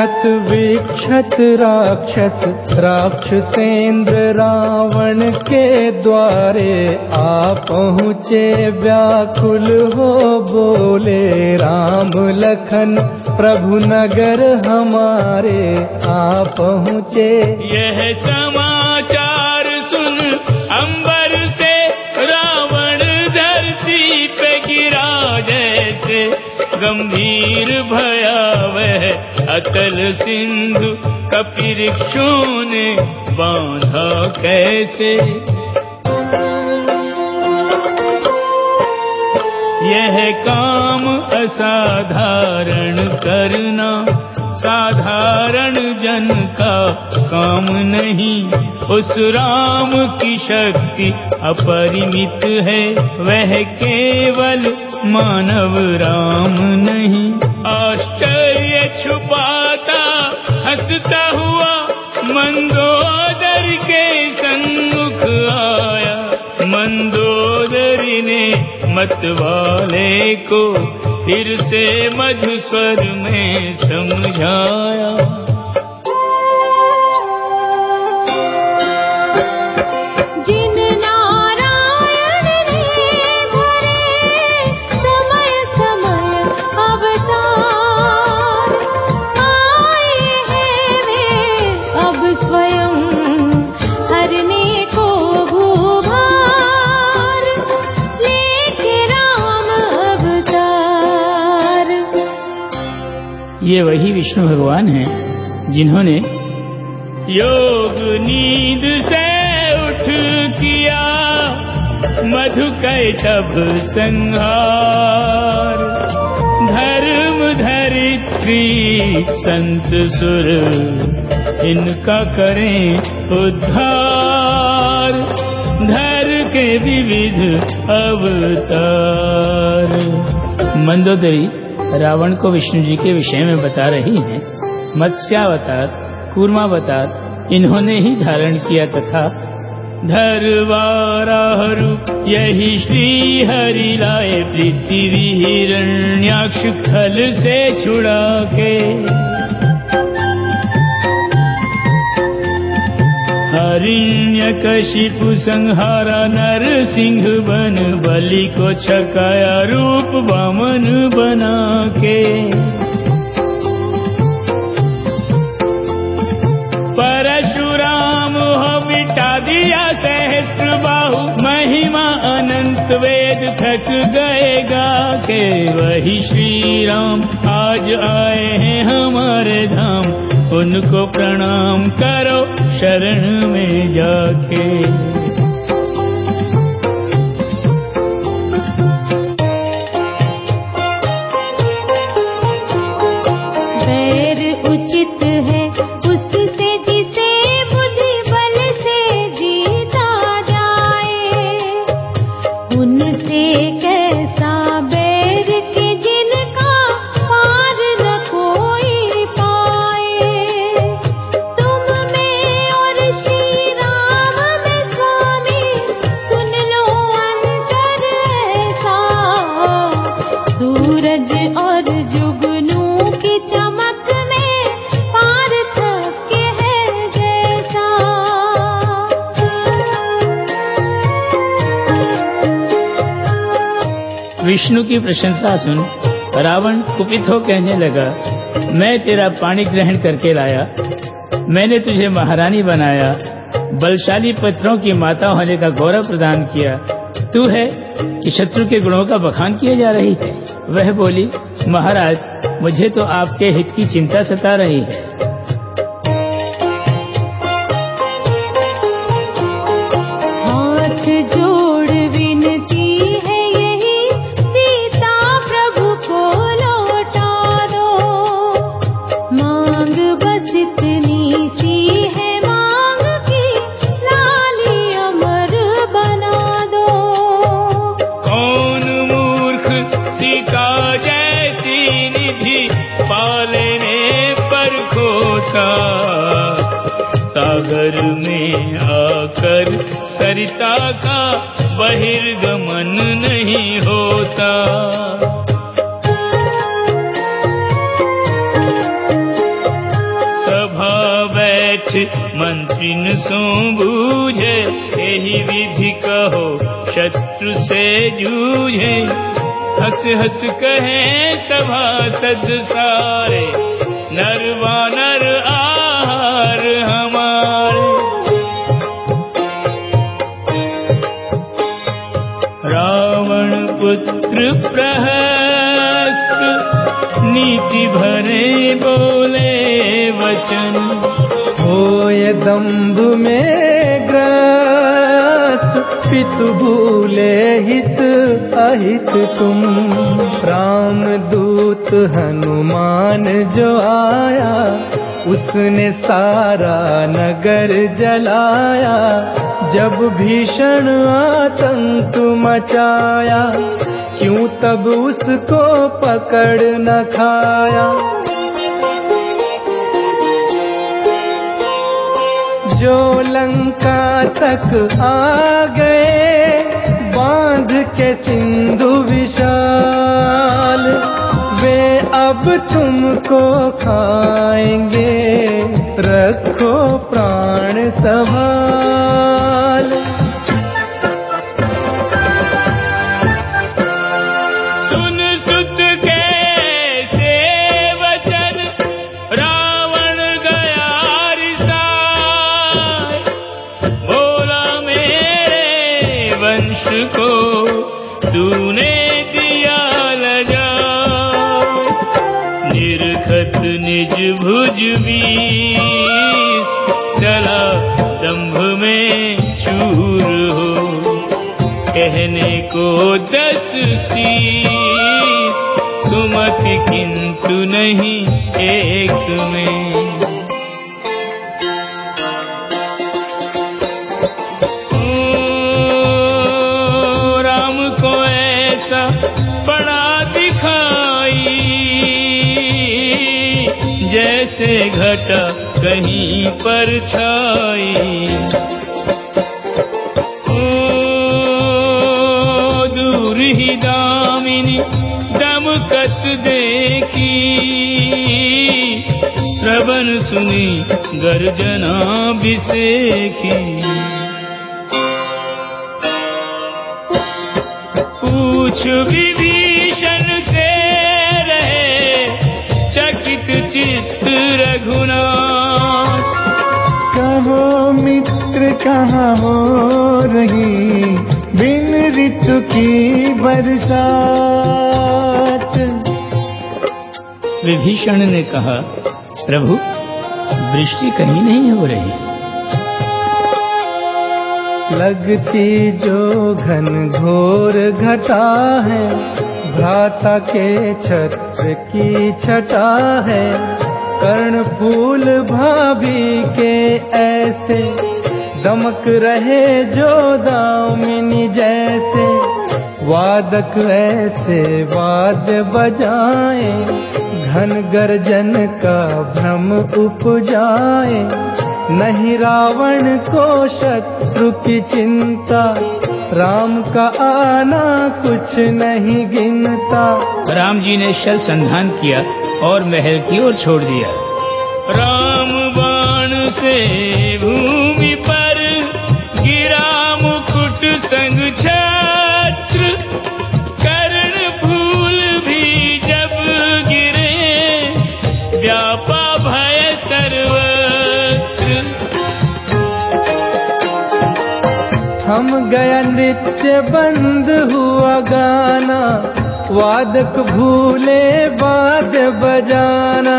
क्षत विक्षत राक्षस, राक्षसेंद्र रावण के द्वारे आ पहुँचे, व्याकुल हो बोले, राम लखन, प्रभु नगर हमारे आ पहुँचे। यह समाचार सुन अंबर से, रावण धरती पे गिरा जैसे, गंभीर भयावह अतल सिंधु कपिर ने बांधा कैसे? यह काम असाधारण करना, साधारण जन का काम नहीं। उस राम की शक्ति अपरिमित है, वह केवल मानव राम नहीं। छुपाता, हंसता हुआ मंदोदर के सन्मुख आया। मंदोदर ने मतवाले को फिर से मधुस्वर में समझाया। ये वही विष्णु भगवान हैं जिन्होंने योग नींद से उठ किया मधु कैटभ संहार। धर्म धरित्री संत सुर, इनका करें उद्धार। धर के विविध अवतार। मंदोदरी रावण को विष्णु जी के विषय में बता रही हैं। मत्स्यावतार, कूर्मावतार, इन्होंने ही धारण किया तथा धरवाराह रूप यही श्री हरि लाए पृथ्वी हिरण्याक्ष खल से छुड़ा के। हरिण्यकशिपु संहारा नर सिंह बन बलि को छकाया रूप वामन बना के परशुराम हो मिटा दिया सहस्र बाहु, महिमा अनंत वेद थक गएगा। के वही श्री राम आज आए हैं हमारे धाम, उनको प्रणाम करो। शरण में जाके विष्णु की प्रशंसा सुन रावण कुपित हो कहने लगा, मैं तेरा पानी ग्रहण करके लाया। मैंने तुझे महारानी बनाया। बलशाली पत्रों की माता होने का गौरव प्रदान किया। तू है कि शत्रु के गुणों का बखान किया जा रही है? वह बोली, महाराज, मुझे तो आपके हित की चिंता सता रही है। पालने पर खोता सागर में आकर सरिता का बहिर्गमन नहीं होता। पक्ष मंत्री न सो बूझे यही विधि कहो शत्रु से जूझे। हंस हंस कहे सभा सद सारे नर वानर आहार हमारे। रावण पुत्र प्रहस्त नीति भरे बोले वचन। होय दम्भ में ग्रस्त पितु भूले हित, अहित तुम। राम दूत हनुमान जो आया, उसने सारा नगर जलाया। जब भीषण आतंक मचाया, क्यों तब उसको पकड़ न खाया? जो लंका तक आ गए, बाँध के सिंधु विशाल। वे अब तुमको खाएँगे, रखो प्राण संभाल निज भुज बीस चला दंभ में चूर हो। कहने को दस शीस, सुमति किंतु नहीं एक में। राम को ऐसा घटा कहीं पर छाई। ओ, दूर ही दामिनी दमकत देखी। श्रवण सुनी गर्जना बिसेखी। पूछ विभीषण से चित्त रघुनाथ। कहो मित्र कहाँ हो रही बिन ऋतु की बरसात? विभीषण ने कहा प्रभु वृष्टि कहीं नहीं हो रही। लगती जो घन घोर घटा है भ्राता के छत्र की छटा है, कर्ण फूल भाभी के ऐसे, दमक रहे जो दामिनी जैसे। वादक ऐसे वाद बजाए, घन गर्जन का भ्रम उपजाए। नहीं रावण को शत्रु की चिंता। राम का आना कुछ नहीं गिनता। राम जी ने शल संधान किया और महल की ओर छोड़ दिया। राम बाण से भूमि पर गिरा मुकुट संग छत्र गया नृत्य बंद हुआ गाना। वादक भूले बाद बजाना।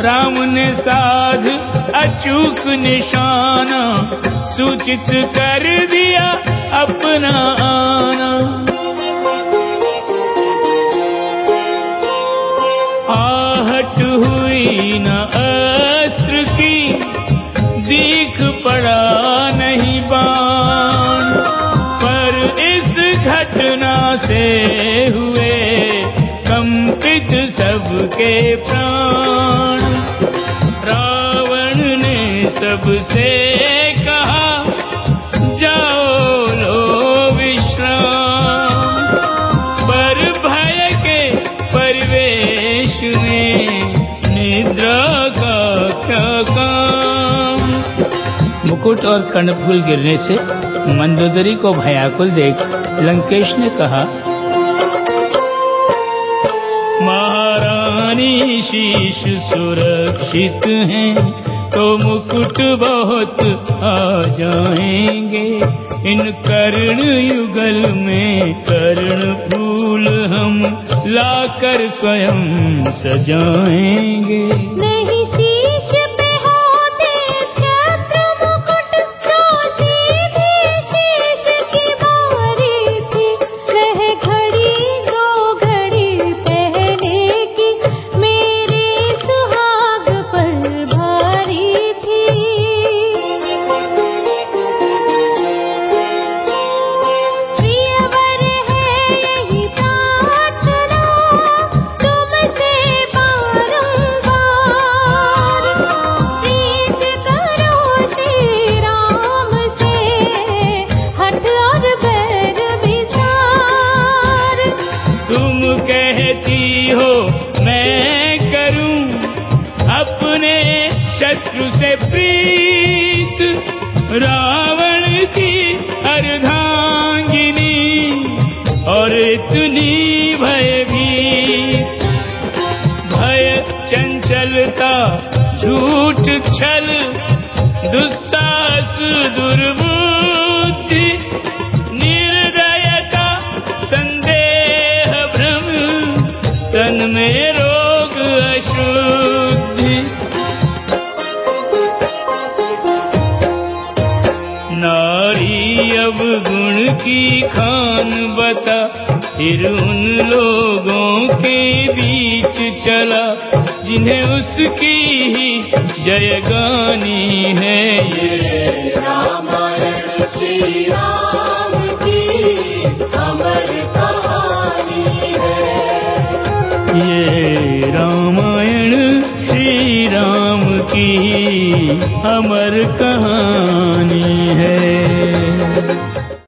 राम ने साध अचूक निशाना, सूचित कर दिया अपना आना। आहट हुई न अस्त्र की, दीख पड़ा सबके प्राण। रावण ने सबसे कहा, जाओ लो विश्राम। पर भय के परिवेश में निद्रा का क्या काम? मुकुट और कर्णफूल गिरने से मंदोदरी को भयाकुल देख लंकेश ने कहा महारानी शीश सुरक्षित हैं तो मुकुट बहुत आ जाएँगे। इन कर्ण युगल में कर्ण फूल हम लाकर स्वयं सजाएँगे। कहती हो, मैं करूँ अपने शत्रु से प्रीत। रावण की अर्धांगिनी और इतनी भयभीत। भय चंचलता, झूठ छल फिर उन लोगों के बीच चला जिन्हें उसकी ही जय गानी है। ये रामायण श्री राम की अमर कहानी है। ये रामायण श्री राम की अमर कहानी है।